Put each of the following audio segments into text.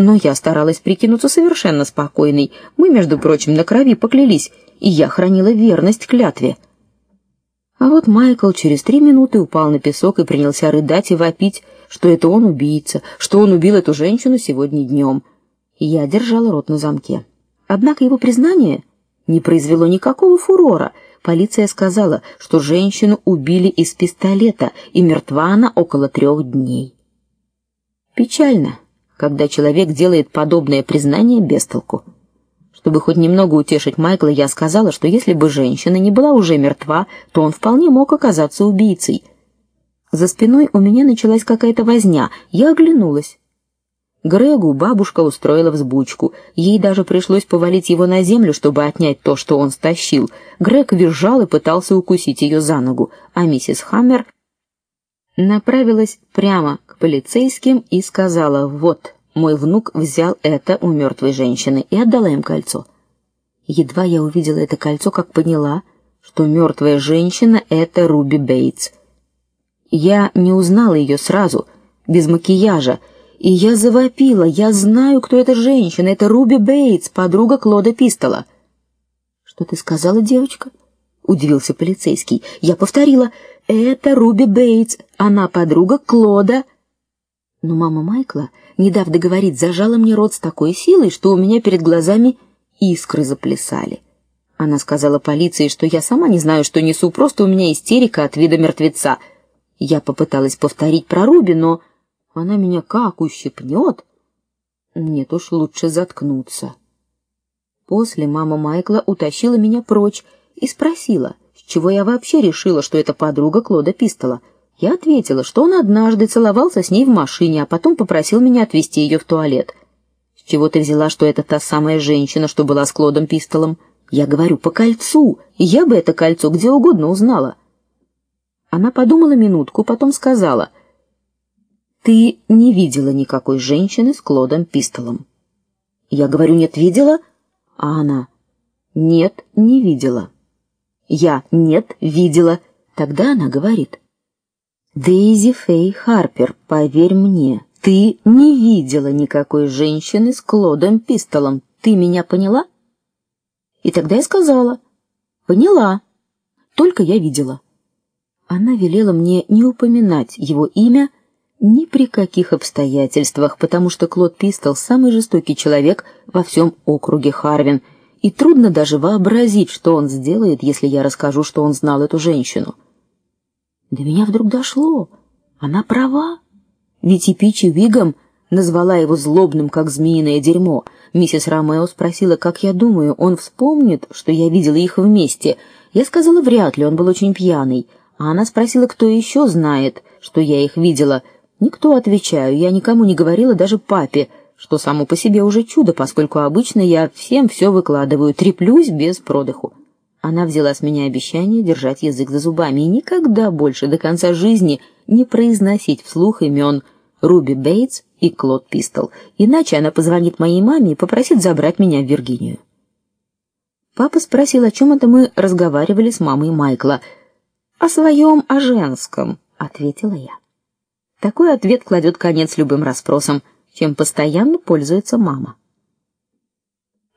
но я старалась прикинуться совершенно спокойной. Мы, между прочим, на крови поклялись, и я хранила верность клятве. А вот Майкл через три минуты упал на песок и принялся рыдать и вопить, что это он убийца, что он убил эту женщину сегодня днем. Я держала рот на замке. Однако его признание не произвело никакого фурора. Полиция сказала, что женщину убили из пистолета, и мертва она около трех дней. Печально, когда человек делает подобное признание без толку. Чтобы хоть немного утешить Майкла, я сказала, что если бы женщина не была уже мертва, то он вполне мог оказаться убийцей. За спиной у меня началась какая-то возня. Я оглянулась. Грегу бабушка устроила взбучку. Ей даже пришлось повалить его на землю, чтобы отнять то, что он стащил. Грег визжал и пытался укусить ее за ногу, а миссис Хаммер направилась прямо полицейским и сказала: "Вот, мой внук взял это у мертвой женщины и отдала им кольцо. Едва я увидела это кольцо, как поняла, что мертвая женщина это Руби Бейтс. Я не узнала ее сразу, без макияжа, и я завопила: "Я знаю, кто эта женщина, это Руби Бейтс, подруга Клода Пистола". "Что ты сказала, девочка?" удивился полицейский. Я повторила: "Это Руби Бейтс, она подруга Клода". Но мама Майкла не дав договорить, зажала мне рот с такой силой, что у меня перед глазами искры заплясали. Она сказала полиции, что я сама не знаю, что несу, просто у меня истерика от вида мертвеца. Я попыталась повторить про Руби, но она меня как ущипнет. Нет уж, лучше заткнуться. После мама Майкла утащила меня прочь и спросила, с чего я вообще решила, что это подруга Клода Пистола. Я ответила, что он однажды целовался с ней в машине, а потом попросил меня отвезти ее в туалет. С чего ты взяла, что это та самая женщина, что была с Клодом Пистолом? Я говорю по кольцу, я бы это кольцо где угодно узнала. Она подумала минутку, потом сказала: "Ты не видела никакой женщины с Клодом Пистолом". Я говорю: "Нет, видела". А она: "Нет, не видела". Я: "Нет, видела". Тогда она говорит: Дейзи Фей Харпер, поверь мне, ты не видела никакой женщины с Клодом Пистолом. Ты меня поняла? И тогда я сказала: "Поняла. Только я видела". Она велела мне не упоминать его имя ни при каких обстоятельствах, потому что Клод Пистол самый жестокий человек во всем округе Харвин, и трудно даже вообразить, что он сделает, если я расскажу, что он знал эту женщину. До меня вдруг дошло. Она права. Ведь и Пичи Вигом назвала его злобным, как змеиное дерьмо. Миссис Ромео спросила, как я думаю, он вспомнит, что я видела их вместе. Я сказала, вряд ли, он был очень пьяный. А она спросила, кто еще знает, что я их видела. Никто, отвечаю, я никому не говорила, даже папе, что само по себе уже чудо, поскольку обычно я всем все выкладываю, треплюсь без продыху. Она взяла с меня обещание держать язык за зубами и никогда больше до конца жизни не произносить вслух имен Руби Бейтс и Клод Пистол, иначе она позвонит моей маме и попросит забрать меня в Виргинию. Папа спросил, о чем это мы разговаривали с мамой Майкла. О своем, о женском, ответила я. Такой ответ кладет конец любым расспросам, чем постоянно пользуется мама.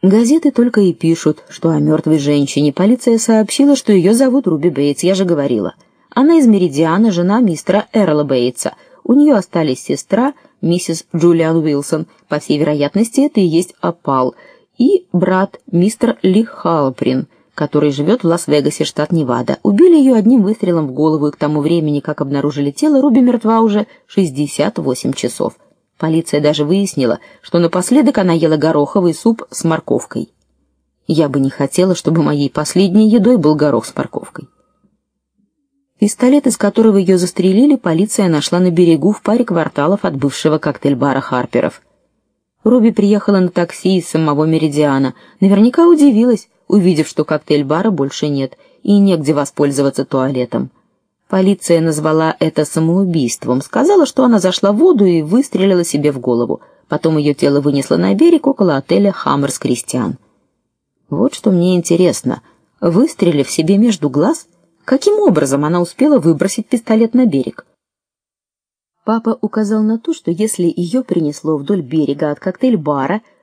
Газеты только и пишут, что о мертвой женщине. Полиция сообщила, что ее зовут Руби Бейтс, я же говорила. Она из Меридиана, жена мистера Эрла Бейтса. У нее остались сестра, миссис Джулиан Уилсон, по всей вероятности, это и есть опал, и брат, мистер Ли Халприн, который живет в Лас-Вегасе, штат Невада. Убили ее одним выстрелом в голову, и к тому времени, как обнаружили тело, Руби мертва уже 68 часов. Полиция даже выяснила, что напоследок она ела гороховый суп с морковкой. Я бы не хотела, чтобы моей последней едой был горох с морковкой. Пистолет, из которого ее застрелили, полиция нашла на берегу в паре кварталов от бывшего коктейль-бара Харперов. Руби приехала на такси из самого Меридиана. Наверняка удивилась, увидев, что коктейль-бара больше нет и негде воспользоваться туалетом. Полиция назвала это самоубийством, сказала, что она зашла в воду и выстрелила себе в голову. Потом ее тело вынесло на берег около отеля Хаммерс Кристиан. Вот что мне интересно. Выстрелив себе между глаз, каким образом она успела выбросить пистолет на берег? Папа указал на то, что если ее принесло вдоль берега от коктейль-бара,